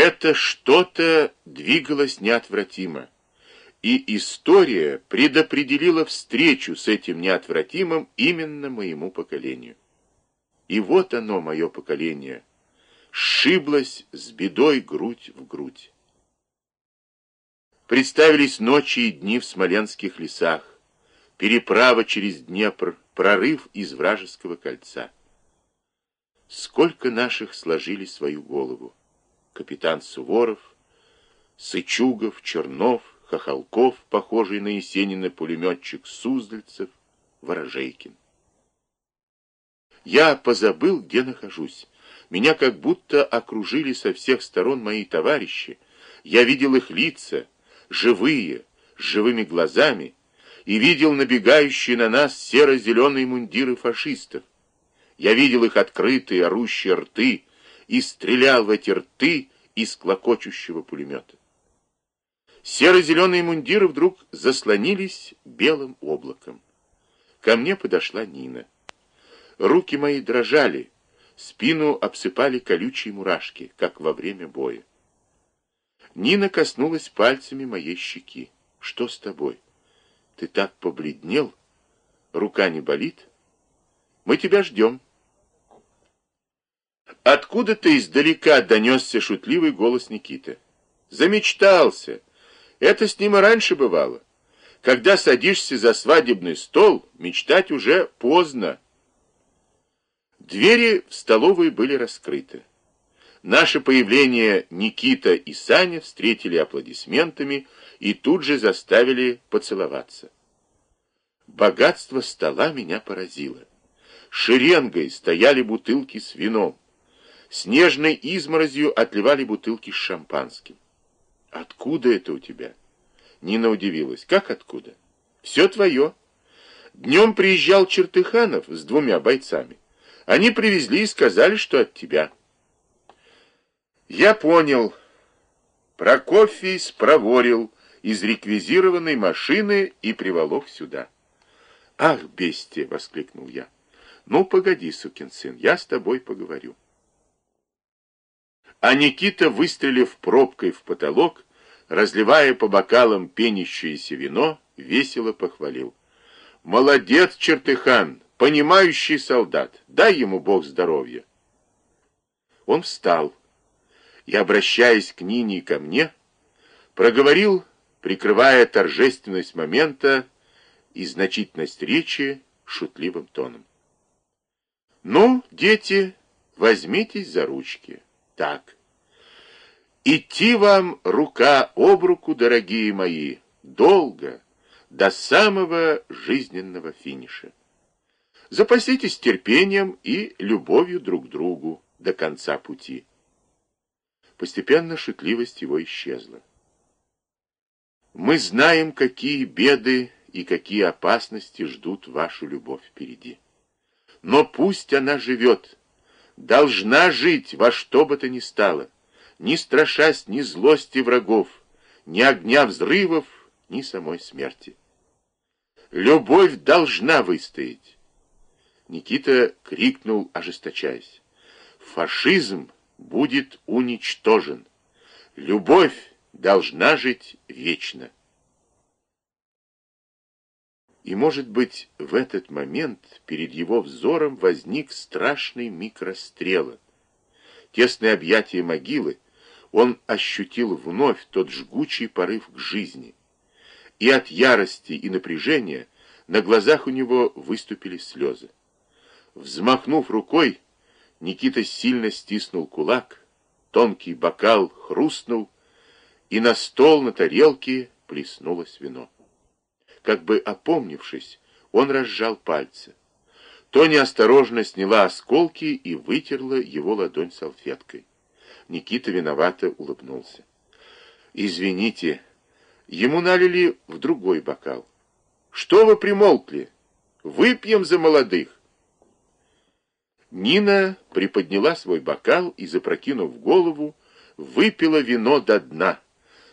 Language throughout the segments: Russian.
Это что-то двигалось неотвратимо, и история предопределила встречу с этим неотвратимым именно моему поколению. И вот оно, мое поколение, сшиблось с бедой грудь в грудь. Представились ночи и дни в смоленских лесах, переправа через Днепр, прорыв из вражеского кольца. Сколько наших сложили свою голову. Капитан Суворов, Сычугов, Чернов, Хохолков, похожий на Есенина пулеметчик Суздальцев, Ворожейкин. Я позабыл, где нахожусь. Меня как будто окружили со всех сторон мои товарищи. Я видел их лица, живые, с живыми глазами, и видел набегающие на нас серо-зеленые мундиры фашистов. Я видел их открытые, орущие рты, и стрелял в эти рты из клокочущего пулемета. Серо-зеленые мундиры вдруг заслонились белым облаком. Ко мне подошла Нина. Руки мои дрожали, спину обсыпали колючие мурашки, как во время боя. Нина коснулась пальцами моей щеки. «Что с тобой? Ты так побледнел? Рука не болит? Мы тебя ждем». Откуда-то издалека донесся шутливый голос Никиты. «Замечтался! Это с ним и раньше бывало. Когда садишься за свадебный стол, мечтать уже поздно». Двери в столовой были раскрыты. Наше появление Никита и Саня встретили аплодисментами и тут же заставили поцеловаться. Богатство стола меня поразило. Шеренгой стояли бутылки с вином. Снежной изморозью отливали бутылки с шампанским. «Откуда это у тебя?» Нина удивилась. «Как откуда?» «Все твое». Днем приезжал Чертыханов с двумя бойцами. Они привезли и сказали, что от тебя. Я понял. Прокофий спроворил из реквизированной машины и приволок сюда. «Ах, бестия!» — воскликнул я. «Ну, погоди, сукин сын, я с тобой поговорю». А Никита, выстрелив пробкой в потолок, разливая по бокалам пенящееся вино, весело похвалил. «Молодец, Чертыхан! понимающий солдат, дай ему Бог здоровья. Он встал и, обращаясь к Нине и ко мне, проговорил, прикрывая торжественность момента и значительность речи шутливым тоном. «Ну, дети, возьмитесь за ручки. Так. Идти вам рука об руку, дорогие мои, долго, до самого жизненного финиша. Запаситесь терпением и любовью друг к другу до конца пути. Постепенно шутливость его исчезла. Мы знаем, какие беды и какие опасности ждут вашу любовь впереди. Но пусть она живет, должна жить во что бы то ни стало, не страшась ни злости врагов, ни огня взрывов, ни самой смерти. Любовь должна выстоять. Никита крикнул, ожесточаясь. «Фашизм будет уничтожен. Любовь должна жить вечно». И, может быть, в этот момент перед его взором возник страшный миг. Тесное объятие могилы он ощутил вновь тот жгучий порыв к жизни. И от ярости и напряжения на глазах у него выступили слезы. Взмахнув рукой, Никита сильно стиснул кулак, тонкий бокал хрустнул, и на стол, на тарелке плеснулось вино. Как бы опомнившись, он разжал пальцы. Тоня осторожно сняла осколки и вытерла его ладонь салфеткой. Никита виновато улыбнулся. «Извините, ему налили в другой бокал. Что вы примолкли? Выпьем за молодых!» Нина приподняла свой бокал и, запрокинув голову, выпила вино до дна.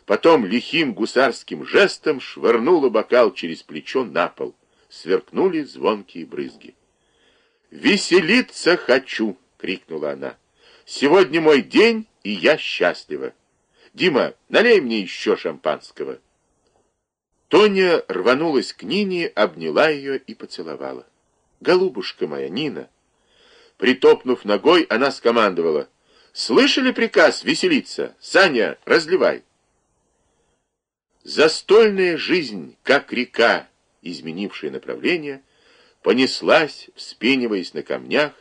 Потом лихим гусарским жестом швырнула бокал через плечо на пол. Сверкнули звонкие брызги. «Веселиться хочу!» — крикнула она. «Сегодня мой день, и я счастлива. Дима, налей мне еще шампанского. Тоня рванулась к Нине, обняла ее и поцеловала. «Голубушка моя, Нина!» Притопнув ногой, она скомандовала. «Слышали приказ веселиться? Саня, разливай!» Застольная жизнь, как река, изменившая направление, понеслась, вспениваясь на камнях,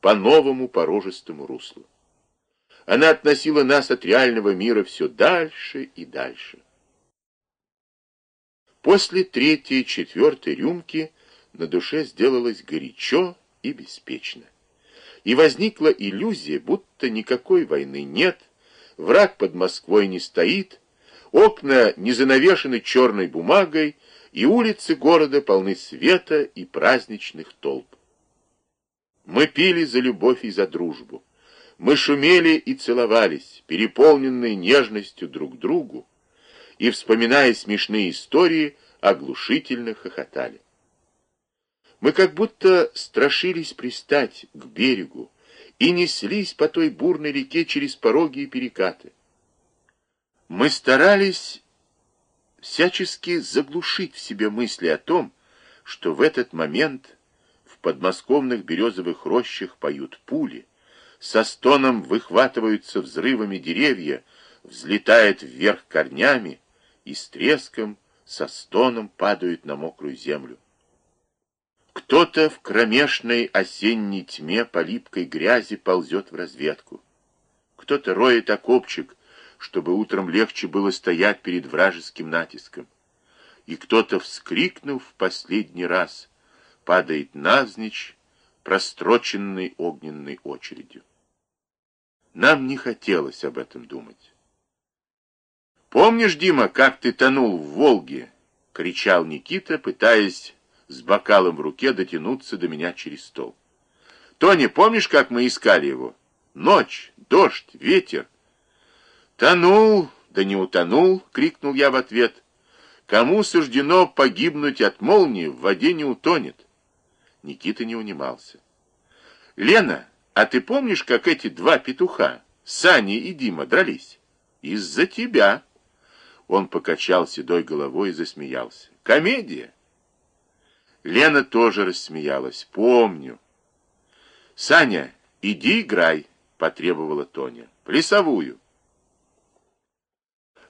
по новому порожистому руслу. Она относила нас от реального мира все дальше и дальше. После третьей, четвертой рюмки на душе сделалось горячо и беспечно. И возникла иллюзия, будто никакой войны нет, враг под Москвой не стоит, окна не занавешены черной бумагой, и улицы города полны света и праздничных толп. Мы пили за любовь и за дружбу. Мы шумели и целовались, переполненные нежностью друг к другу, и, вспоминая смешные истории, оглушительно хохотали. Мы как будто страшились пристать к берегу и неслись по той бурной реке через пороги и перекаты. Мы старались всячески заглушить в себе мысли о том, что в этот момент в подмосковных березовых рощах поют пули, со стоном выхватываются взрывами деревья, взлетает вверх корнями и с треском, со стоном падают на мокрую землю. Кто-то в кромешной осенней тьме по липкой грязи ползет в разведку. Кто-то роет окопчик, чтобы утром легче было стоять перед вражеским натиском. И кто-то, вскрикнув в последний раз, падает навзничь, простроченной огненной очередью. Нам не хотелось об этом думать. «Помнишь, Дима, как ты тонул в Волге?» — кричал Никита, пытаясь с бокалом в руке дотянуться до меня через стол. «Тони, помнишь, как мы искали его? Ночь, дождь, ветер». «Тонул, да не утонул!» — крикнул я в ответ. «Кому суждено погибнуть от молнии, в воде не утонет». Никита не унимался. «Лена, а ты помнишь, как эти два петуха, Саня и Дима, дрались? Из-за тебя. Он покачал седой головой и засмеялся. Комедия. Лена тоже рассмеялась. Помню. Саня, иди играй, потребовала Тоня. Плясовую.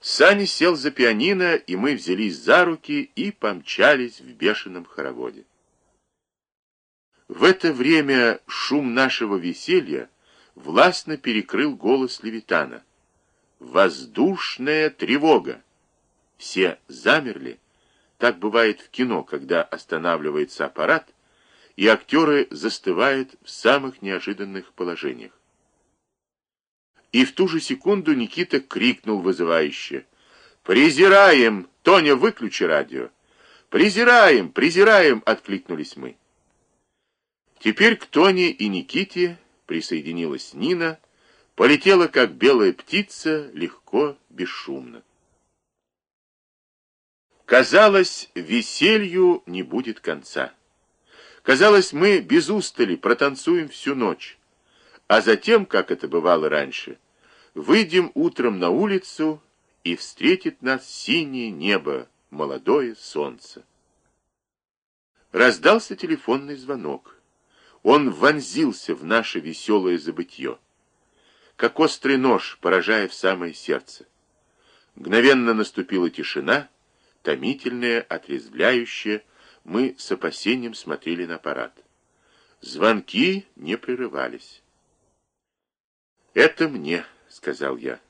Саня сел за пианино, и мы взялись за руки и помчались в бешеном хороводе. В это время шум нашего веселья властно перекрыл голос Левитана. «Воздушная тревога!» Все замерли. Так бывает в кино, когда останавливается аппарат, и актеры застывают в самых неожиданных положениях. И в ту же секунду Никита крикнул вызывающе. «Презираем! Тоня, выключи радио!» «Презираем! Презираем!» — откликнулись мы. Теперь к Тоне и Никите присоединилась Нина, полетела, как белая птица, легко, бесшумно. Казалось, веселью не будет конца. Казалось, мы без устали протанцуем всю ночь, а затем, как это бывало раньше, выйдем утром на улицу, и встретит нас синее небо, молодое солнце. Раздался телефонный звонок он вонзился в наше веселое забытье, как острый нож, поражая в самое сердце. Мгновенно наступила тишина, томительная, отрезвляющая, мы с опасением смотрели на аппарат. Звонки не прерывались. «Это мне», — сказал я.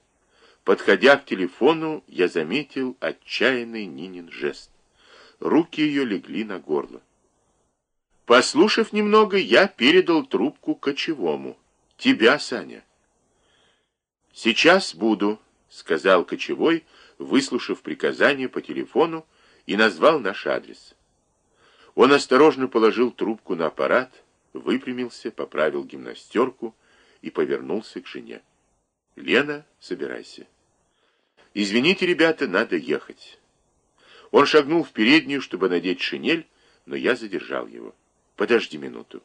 Подходя к телефону, я заметил отчаянный Нинин жест. Руки ее легли на горло. Послушав немного, я передал трубку кочевому. Тебя, Саня. Сейчас буду, сказал кочевой, выслушав приказание по телефону и назвал наш адрес. Он осторожно положил трубку на аппарат, выпрямился, поправил гимнастерку и повернулся к жене. «Лена, собирайся». «Извините, ребята, надо ехать». Он шагнул в переднюю, чтобы надеть шинель, но я задержал его. Подожди минуту.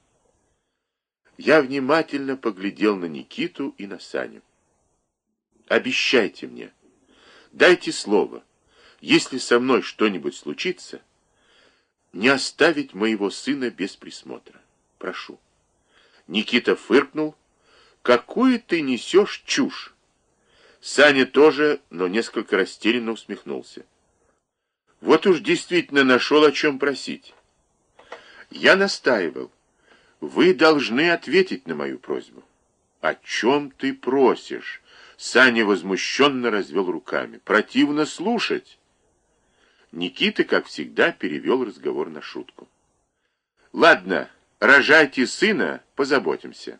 Я внимательно поглядел на Никиту и на Саню. Обещайте мне. Дайте слово. Если со мной что-нибудь случится, не оставить моего сына без присмотра. Прошу. Никита фыркнул. Какую ты несешь чушь? Саня тоже, но несколько растерянно усмехнулся. Вот уж действительно нашел о чем просить. Я настаивал. Вы должны ответить на мою просьбу. О чем ты просишь? Саня возмущенно развел руками. Противно слушать. Никита, как всегда, перевел разговор на шутку. Ладно, рожайте сына, позаботимся.